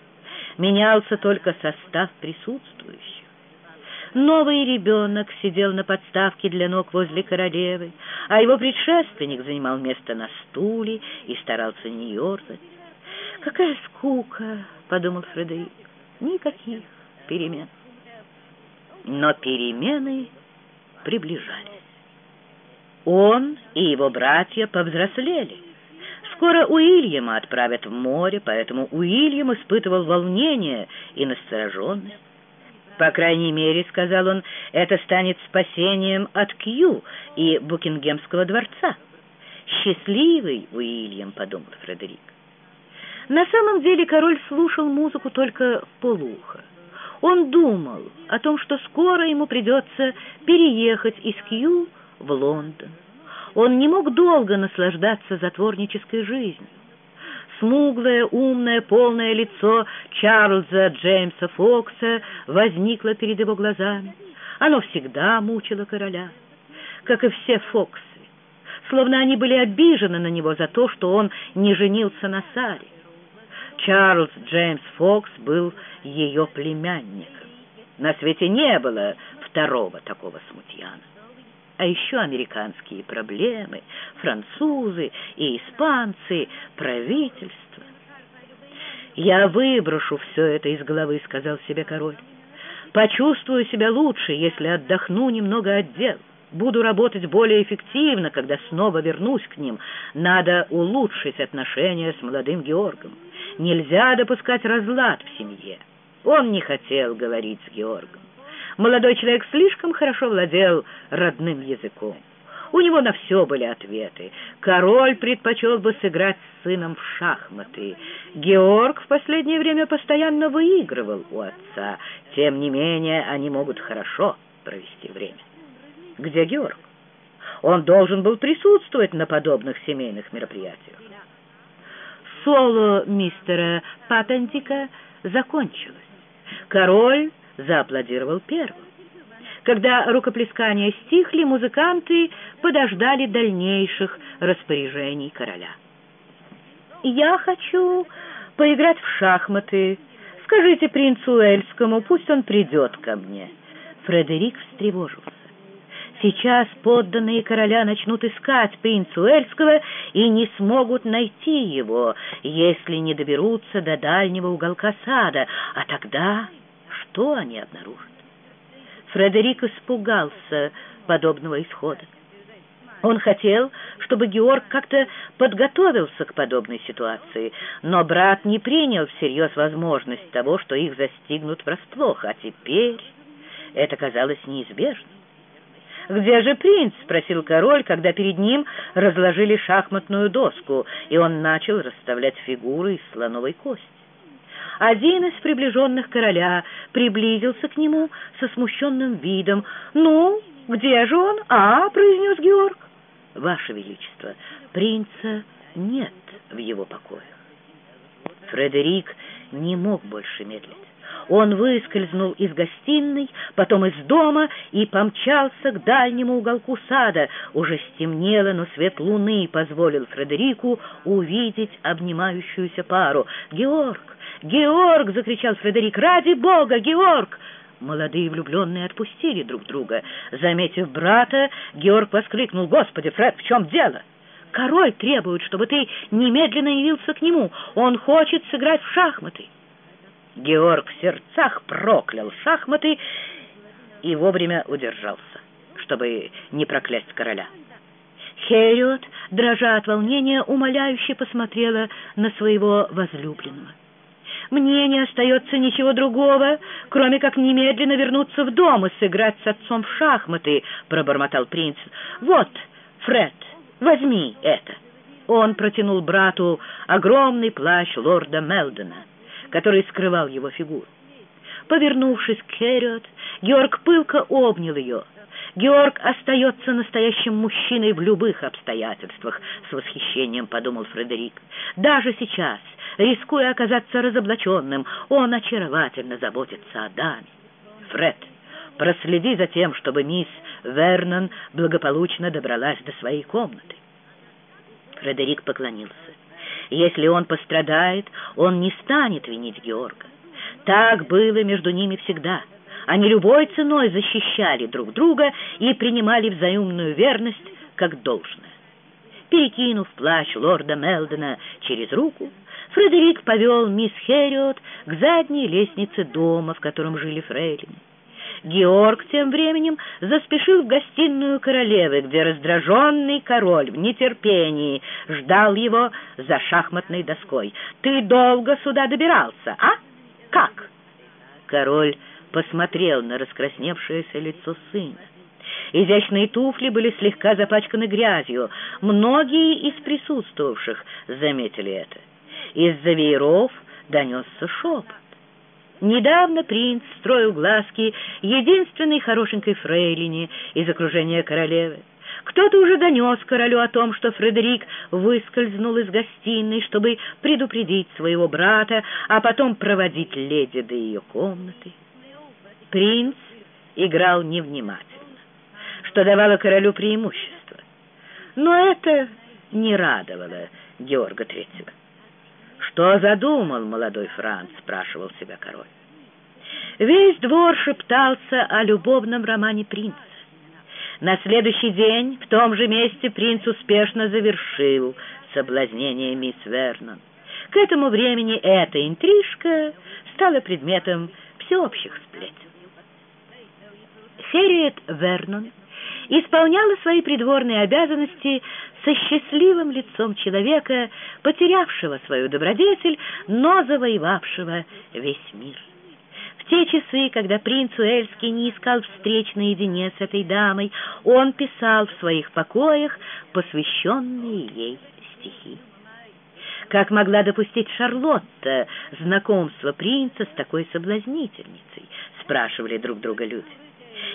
Менялся только состав присутствующих. Новый ребенок сидел на подставке для ног возле королевы, а его предшественник занимал место на стуле и старался не ерзать. «Какая скука!» — подумал Фредерик. «Никаких перемен». Но перемены приближались. Он и его братья повзрослели. Скоро Уильяма отправят в море, поэтому Уильям испытывал волнение и настороженность. По крайней мере, сказал он, это станет спасением от Кью и Букингемского дворца. Счастливый Уильям, подумал Фредерик. На самом деле король слушал музыку только в полухо. Он думал о том, что скоро ему придется переехать из Кью в Лондон. Он не мог долго наслаждаться затворнической жизнью. Смуглое, умное, полное лицо Чарльза Джеймса Фокса возникло перед его глазами. Оно всегда мучило короля, как и все Фоксы, словно они были обижены на него за то, что он не женился на Саре. Чарльз Джеймс Фокс был ее племянником. На свете не было второго такого смутьяна а еще американские проблемы, французы и испанцы, правительство. «Я выброшу все это из головы», — сказал себе король. «Почувствую себя лучше, если отдохну немного от дел. Буду работать более эффективно, когда снова вернусь к ним. Надо улучшить отношения с молодым Георгом. Нельзя допускать разлад в семье». Он не хотел говорить с Георгом. Молодой человек слишком хорошо владел родным языком. У него на все были ответы. Король предпочел бы сыграть с сыном в шахматы. Георг в последнее время постоянно выигрывал у отца. Тем не менее, они могут хорошо провести время. Где Георг? Он должен был присутствовать на подобных семейных мероприятиях. Соло мистера Патентика закончилось. Король зааплодировал первым. Когда рукоплескания стихли, музыканты подождали дальнейших распоряжений короля. «Я хочу поиграть в шахматы. Скажите принцу Эльскому, пусть он придет ко мне». Фредерик встревожился. Сейчас подданные короля начнут искать принца Эльского и не смогут найти его, если не доберутся до дальнего уголка сада, а тогда что они обнаружат? Фредерик испугался подобного исхода. Он хотел, чтобы Георг как-то подготовился к подобной ситуации, но брат не принял всерьез возможность того, что их застигнут врасплох, а теперь это казалось неизбежным. «Где же принц?» — спросил король, когда перед ним разложили шахматную доску, и он начал расставлять фигуры из слоновой кости. Один из приближенных короля приблизился к нему со смущенным видом. «Ну, где же он?» «А», — произнес Георг. «Ваше Величество, принца нет в его покоях». Фредерик не мог больше медлить. Он выскользнул из гостиной, потом из дома и помчался к дальнему уголку сада. Уже стемнело, но свет луны позволил Фредерику увидеть обнимающуюся пару. «Георг! Георг!» — закричал Фредерик. «Ради бога, Георг!» Молодые влюбленные отпустили друг друга. Заметив брата, Георг воскликнул. «Господи, Фред, в чем дело?» «Король требует, чтобы ты немедленно явился к нему. Он хочет сыграть в шахматы». Георг в сердцах проклял шахматы и вовремя удержался, чтобы не проклясть короля. Хериот, дрожа от волнения, умоляюще посмотрела на своего возлюбленного. «Мне не остается ничего другого, кроме как немедленно вернуться в дом и сыграть с отцом в шахматы», — пробормотал принц. «Вот, Фред, возьми это». Он протянул брату огромный плащ лорда Мелдена который скрывал его фигуру. Повернувшись к Хериот, Георг пылко обнял ее. «Георг остается настоящим мужчиной в любых обстоятельствах», — с восхищением подумал Фредерик. «Даже сейчас, рискуя оказаться разоблаченным, он очаровательно заботится о даме. Фред, проследи за тем, чтобы мисс Вернон благополучно добралась до своей комнаты». Фредерик поклонился. Если он пострадает, он не станет винить Георга. Так было между ними всегда. Они любой ценой защищали друг друга и принимали взаимную верность как должное. Перекинув плащ лорда Мелдена через руку, Фредерик повел мисс Хериот к задней лестнице дома, в котором жили фрейлины. Георг тем временем заспешил в гостиную королевы, где раздраженный король в нетерпении ждал его за шахматной доской. «Ты долго сюда добирался, а? Как?» Король посмотрел на раскрасневшееся лицо сына. Изящные туфли были слегка запачканы грязью. Многие из присутствовавших заметили это. Из-за вееров донесся шепот. Недавно принц строил глазки единственной хорошенькой фрейлине из окружения королевы. Кто-то уже донес королю о том, что Фредерик выскользнул из гостиной, чтобы предупредить своего брата, а потом проводить леди до ее комнаты. Принц играл невнимательно, что давало королю преимущество. Но это не радовало Георга Третьего. «Что задумал молодой Франц?» — спрашивал себя король. Весь двор шептался о любовном романе принца. На следующий день в том же месте принц успешно завершил соблазнение мисс Вернон. К этому времени эта интрижка стала предметом всеобщих сплетен. Хэрриет Вернон исполняла свои придворные обязанности со счастливым лицом человека, потерявшего свою добродетель, но завоевавшего весь мир. В те часы, когда принц Уэльский не искал встреч наедине с этой дамой, он писал в своих покоях посвященные ей стихи. Как могла допустить Шарлотта знакомство принца с такой соблазнительницей, спрашивали друг друга люди.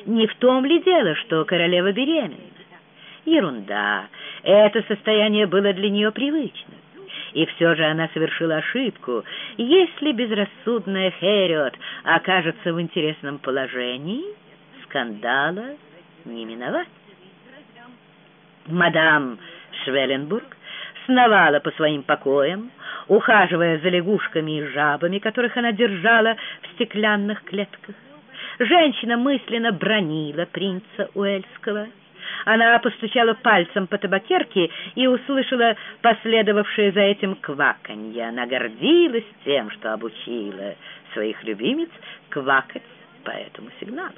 Не в том ли дело, что королева беременна? Ерунда. Это состояние было для нее привычным. И все же она совершила ошибку. Если безрассудная Хериот окажется в интересном положении, скандала не миновать. Мадам Швелленбург сновала по своим покоям, ухаживая за лягушками и жабами, которых она держала в стеклянных клетках. Женщина мысленно бронила принца Уэльского. Она постучала пальцем по табакерке и услышала последовавшее за этим кваканье. Она гордилась тем, что обучила своих любимец квакать по этому сигналу.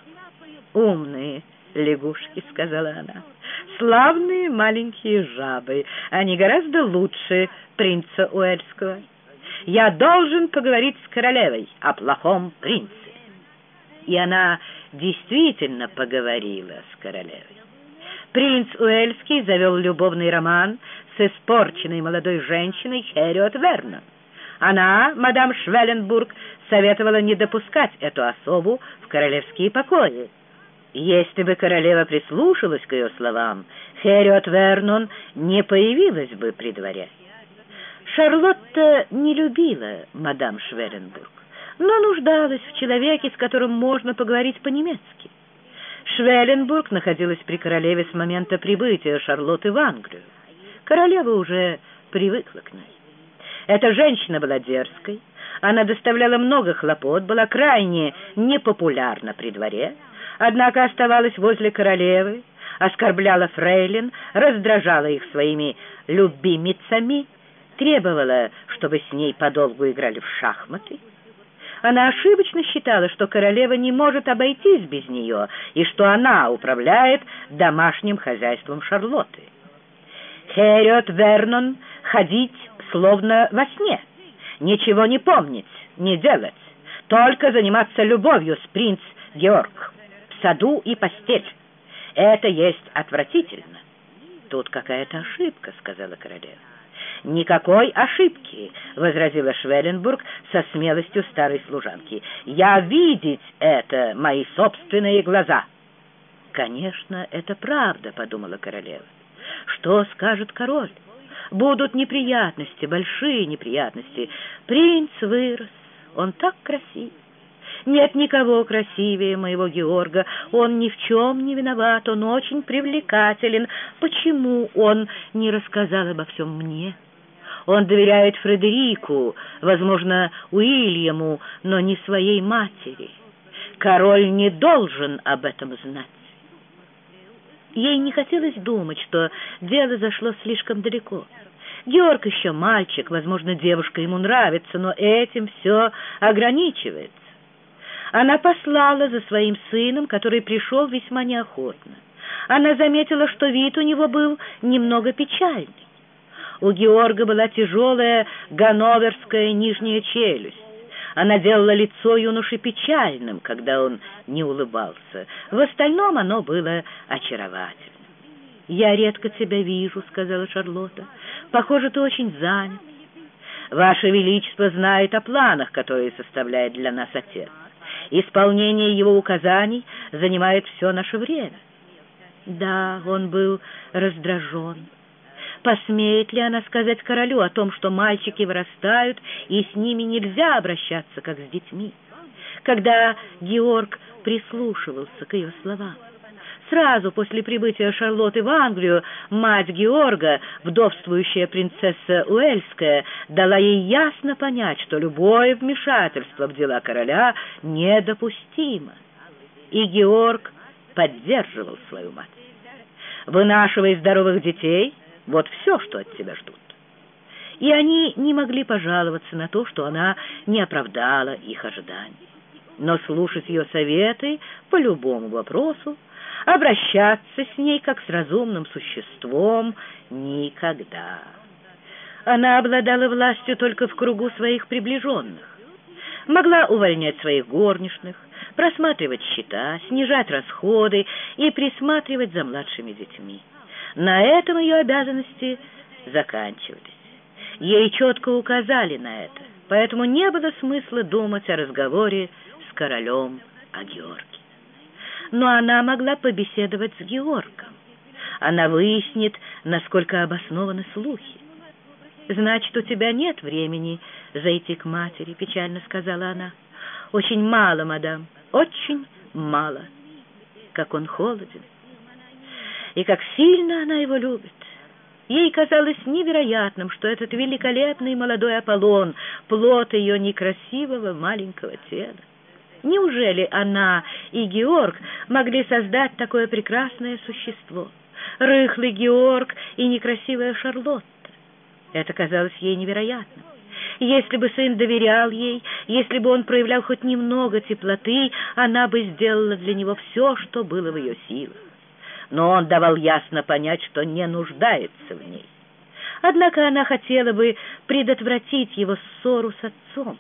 «Умные лягушки», — сказала она, — «славные маленькие жабы. Они гораздо лучше принца Уэльского. Я должен поговорить с королевой о плохом принце» и она действительно поговорила с королевой. Принц Уэльский завел любовный роман с испорченной молодой женщиной Хериот Вернон. Она, мадам Швелленбург, советовала не допускать эту особу в королевские покои. Если бы королева прислушалась к ее словам, Хериот Вернон не появилась бы при дворе. Шарлотта не любила мадам Швелленбург, но нуждалась в человеке, с которым можно поговорить по-немецки. Швелленбург находилась при королеве с момента прибытия Шарлотты в Англию. Королева уже привыкла к ней. Эта женщина была дерзкой, она доставляла много хлопот, была крайне непопулярна при дворе, однако оставалась возле королевы, оскорбляла фрейлин, раздражала их своими любимицами, требовала, чтобы с ней подолгу играли в шахматы. Она ошибочно считала, что королева не может обойтись без нее и что она управляет домашним хозяйством Шарлотты. Хериот Вернон ходить словно во сне, ничего не помнить, не делать, только заниматься любовью с принц Георг в саду и постель. Это есть отвратительно. Тут какая-то ошибка, сказала королева. «Никакой ошибки», — возразила Швелленбург со смелостью старой служанки. «Я видеть это, мои собственные глаза». «Конечно, это правда», — подумала королева. «Что скажет король? Будут неприятности, большие неприятности. Принц вырос, он так красив. Нет никого красивее моего Георга. Он ни в чем не виноват, он очень привлекателен. Почему он не рассказал обо всем мне?» Он доверяет Фредерику, возможно, Уильяму, но не своей матери. Король не должен об этом знать. Ей не хотелось думать, что дело зашло слишком далеко. Георг еще мальчик, возможно, девушка ему нравится, но этим все ограничивается. Она послала за своим сыном, который пришел весьма неохотно. Она заметила, что вид у него был немного печальный. У Георга была тяжелая ганноверская нижняя челюсть. Она делала лицо юноши печальным, когда он не улыбался. В остальном оно было очаровательным. «Я редко тебя вижу», — сказала Шарлотта. «Похоже, ты очень занят. Ваше Величество знает о планах, которые составляет для нас отец. Исполнение его указаний занимает все наше время». Да, он был раздражен. Посмеет ли она сказать королю о том, что мальчики вырастают, и с ними нельзя обращаться, как с детьми? Когда Георг прислушивался к ее словам. Сразу после прибытия Шарлотты в Англию мать Георга, вдовствующая принцесса Уэльская, дала ей ясно понять, что любое вмешательство в дела короля недопустимо. И Георг поддерживал свою мать. Вынашивая здоровых детей, вот все, что от тебя ждут. И они не могли пожаловаться на то, что она не оправдала их ожиданий. Но слушать ее советы по любому вопросу, обращаться с ней как с разумным существом никогда. Она обладала властью только в кругу своих приближенных. Могла увольнять своих горничных, просматривать счета, снижать расходы и присматривать за младшими детьми. На этом ее обязанности заканчивались. Ей четко указали на это, поэтому не было смысла думать о разговоре с королем о Георге. Но она могла побеседовать с Георгом. Она выяснит, насколько обоснованы слухи. «Значит, у тебя нет времени зайти к матери», — печально сказала она. «Очень мало, мадам, очень мало. Как он холоден» и как сильно она его любит. Ей казалось невероятным, что этот великолепный молодой Аполлон — плод ее некрасивого маленького тела. Неужели она и Георг могли создать такое прекрасное существо? Рыхлый Георг и некрасивая Шарлотта. Это казалось ей невероятным. Если бы сын доверял ей, если бы он проявлял хоть немного теплоты, она бы сделала для него все, что было в ее силах но он давал ясно понять, что не нуждается в ней. Однако она хотела бы предотвратить его ссору с отцом.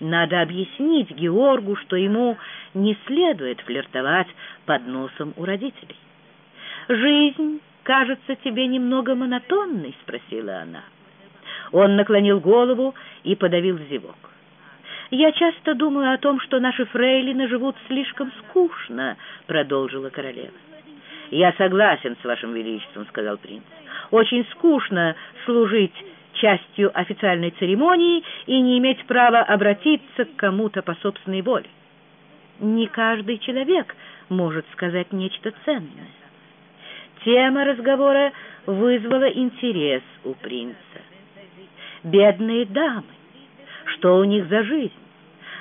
Надо объяснить Георгу, что ему не следует флиртовать под носом у родителей. «Жизнь кажется тебе немного монотонной?» — спросила она. Он наклонил голову и подавил зевок. «Я часто думаю о том, что наши фрейлины живут слишком скучно», — продолжила королева. «Я согласен с вашим величеством», — сказал принц. «Очень скучно служить частью официальной церемонии и не иметь права обратиться к кому-то по собственной воле. Не каждый человек может сказать нечто ценное». Тема разговора вызвала интерес у принца. Бедные дамы, что у них за жизнь?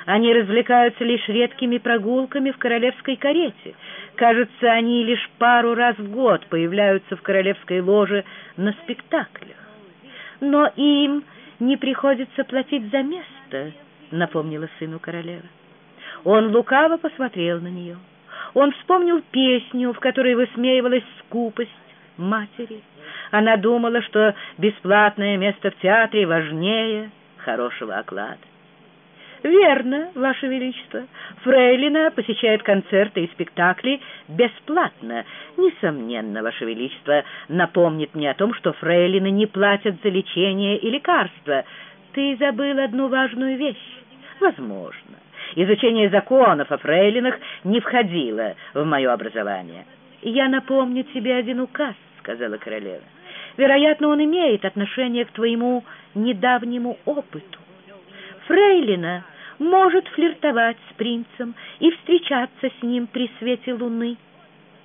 Они развлекаются лишь редкими прогулками в королевской карете. Кажется, они лишь пару раз в год появляются в королевской ложе на спектаклях. Но им не приходится платить за место, напомнила сыну королева. Он лукаво посмотрел на нее. Он вспомнил песню, в которой высмеивалась скупость матери. Она думала, что бесплатное место в театре важнее хорошего оклада. «Верно, Ваше Величество. Фрейлина посещает концерты и спектакли бесплатно. Несомненно, Ваше Величество напомнит мне о том, что фрейлины не платят за лечение и лекарства. Ты забыл одну важную вещь. Возможно. Изучение законов о фрейлинах не входило в мое образование. «Я напомню тебе один указ», — сказала королева. «Вероятно, он имеет отношение к твоему недавнему опыту. Фрейлина может флиртовать с принцем и встречаться с ним при свете луны.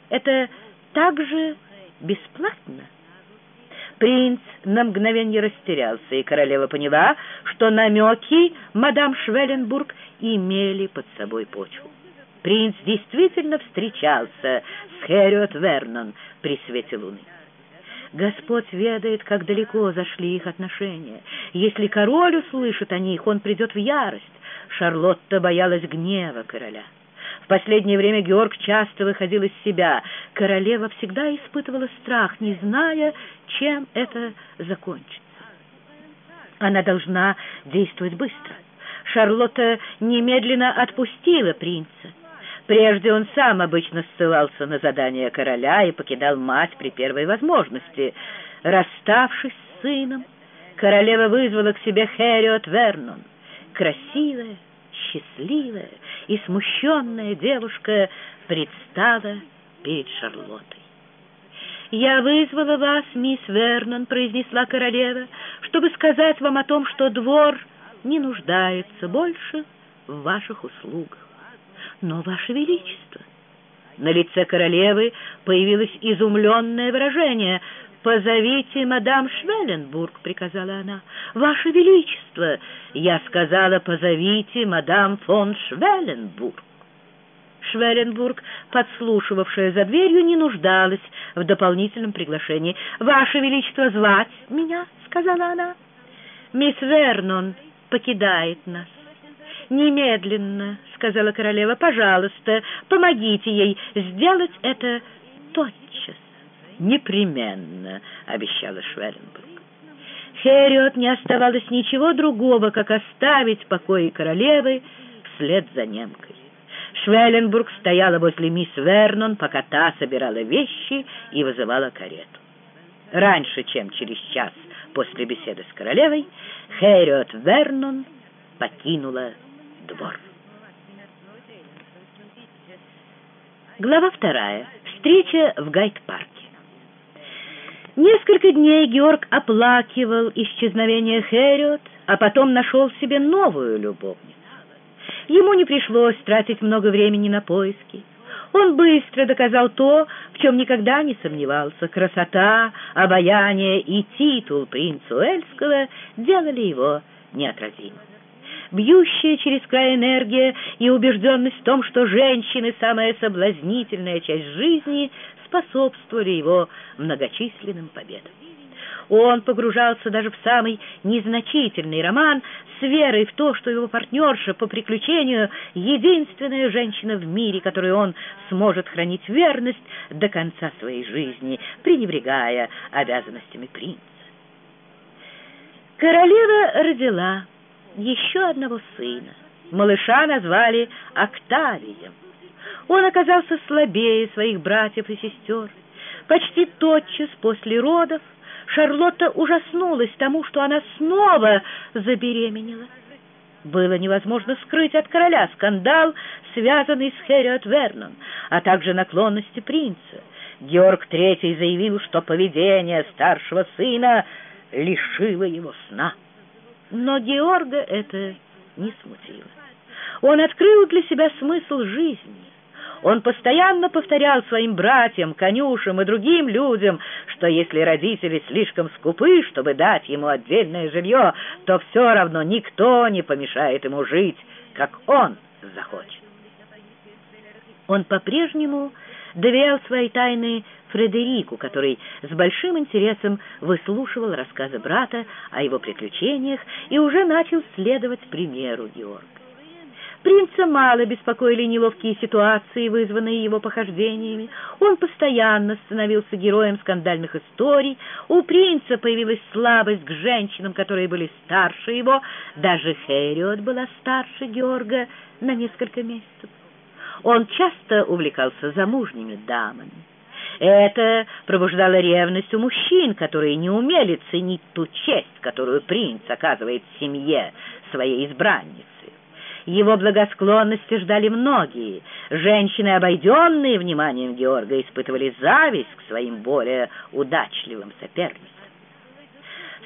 Это также бесплатно». Принц на мгновение растерялся, и королева поняла, что намеки мадам Швелленбург имели под собой почву. Принц действительно встречался с Хэриот Вернон при свете луны. Господь ведает, как далеко зашли их отношения. Если король услышит о них, он придет в ярость. Шарлотта боялась гнева короля. В последнее время Георг часто выходил из себя. Королева всегда испытывала страх, не зная, чем это закончится. Она должна действовать быстро. Шарлотта немедленно отпустила принца. Прежде он сам обычно ссылался на задание короля и покидал мать при первой возможности. Расставшись с сыном, королева вызвала к себе Хэриот Вернон. Красивая, счастливая и смущенная девушка предстала перед Шарлоттой. «Я вызвала вас, мисс Вернон», — произнесла королева, «чтобы сказать вам о том, что двор не нуждается больше в ваших услугах. Но, ваше величество...» На лице королевы появилось изумленное выражение. «Позовите мадам Швелленбург», — приказала она. «Ваше величество!» Я сказала, «Позовите мадам фон Швелленбург». Швелленбург, подслушивавшая за дверью, не нуждалась в дополнительном приглашении. «Ваше Величество, звать меня?» — сказала она. «Мисс Вернон покидает нас». «Немедленно», — сказала королева, — «пожалуйста, помогите ей сделать это тотчас». «Непременно», — обещала Швелленбург. Хериот не оставалось ничего другого, как оставить покои королевы вслед за немкой. Швелленбург стояла возле мисс Вернон, пока та собирала вещи и вызывала карету. Раньше, чем через час после беседы с королевой, Хэриот Вернон покинула двор. Глава вторая. Встреча в Гайд-парке. Несколько дней Георг оплакивал исчезновение Хэриот, а потом нашел себе новую любовницу. Ему не пришлось тратить много времени на поиски. Он быстро доказал то, в чем никогда не сомневался. Красота, обаяние и титул принца Уэльского делали его неотразимым. Бьющая через край энергия и убежденность в том, что женщины — самая соблазнительная часть жизни, способствовали его многочисленным победам. Он погружался даже в самый незначительный роман с верой в то, что его партнерша по приключению — единственная женщина в мире, которой он сможет хранить верность до конца своей жизни, пренебрегая обязанностями принца. Королева родила еще одного сына. Малыша назвали Октавием. Он оказался слабее своих братьев и сестер. Почти тотчас после родов Шарлотта ужаснулась тому, что она снова забеременела. Было невозможно скрыть от короля скандал, связанный с Хэриот Вернон, а также наклонности принца. Георг III заявил, что поведение старшего сына лишило его сна. Но Георга это не смутило. Он открыл для себя смысл жизни. Он постоянно повторял своим братьям, конюшам и другим людям, что если родители слишком скупы, чтобы дать ему отдельное жилье, то все равно никто не помешает ему жить, как он захочет. Он по-прежнему доверял свои тайны Фредерику, который с большим интересом выслушивал рассказы брата о его приключениях и уже начал следовать примеру Георга. Принца мало беспокоили неловкие ситуации, вызванные его похождениями. Он постоянно становился героем скандальных историй. У принца появилась слабость к женщинам, которые были старше его. Даже Хериот была старше Георга на несколько месяцев. Он часто увлекался замужними дамами. Это пробуждало ревность у мужчин, которые не умели ценить ту честь, которую принц оказывает семье своей избранницы. Его благосклонности ждали многие. Женщины, обойденные вниманием Георга, испытывали зависть к своим более удачливым соперницам.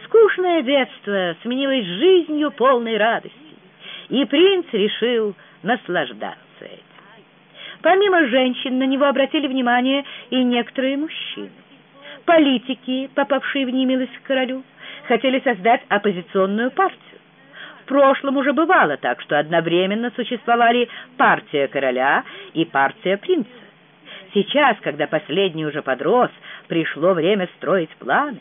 Скучное детство сменилось жизнью полной радости, и принц решил наслаждаться этим. Помимо женщин на него обратили внимание и некоторые мужчины. Политики, попавшие в немилость к королю, хотели создать оппозиционную партию. В прошлом уже бывало так, что одновременно существовали партия короля и партия принца. Сейчас, когда последний уже подрос, пришло время строить планы.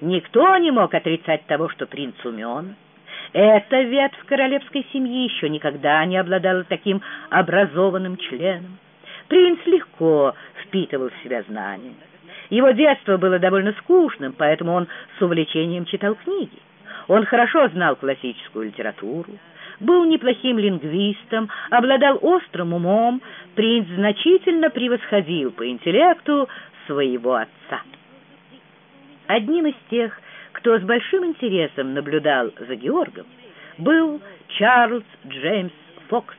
Никто не мог отрицать того, что принц умен, эта ветвь королевской семьи еще никогда не обладала таким образованным членом. Принц легко впитывал в себя знания. Его детство было довольно скучным, поэтому он с увлечением читал книги. Он хорошо знал классическую литературу, был неплохим лингвистом, обладал острым умом, принц значительно превосходил по интеллекту своего отца. Одним из тех, кто с большим интересом наблюдал за Георгом, был Чарльз Джеймс Фокс.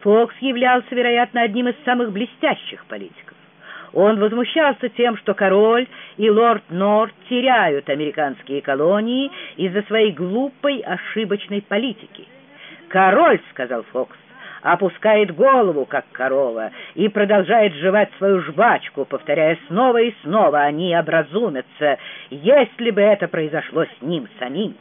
Фокс являлся, вероятно, одним из самых блестящих политиков. Он возмущался тем, что король и лорд Норт теряют американские колонии из-за своей глупой ошибочной политики. «Король», — сказал Фокс, опускает голову, как корова, и продолжает жевать свою жвачку, повторяя снова и снова «они образумятся», если бы это произошло с ним самим.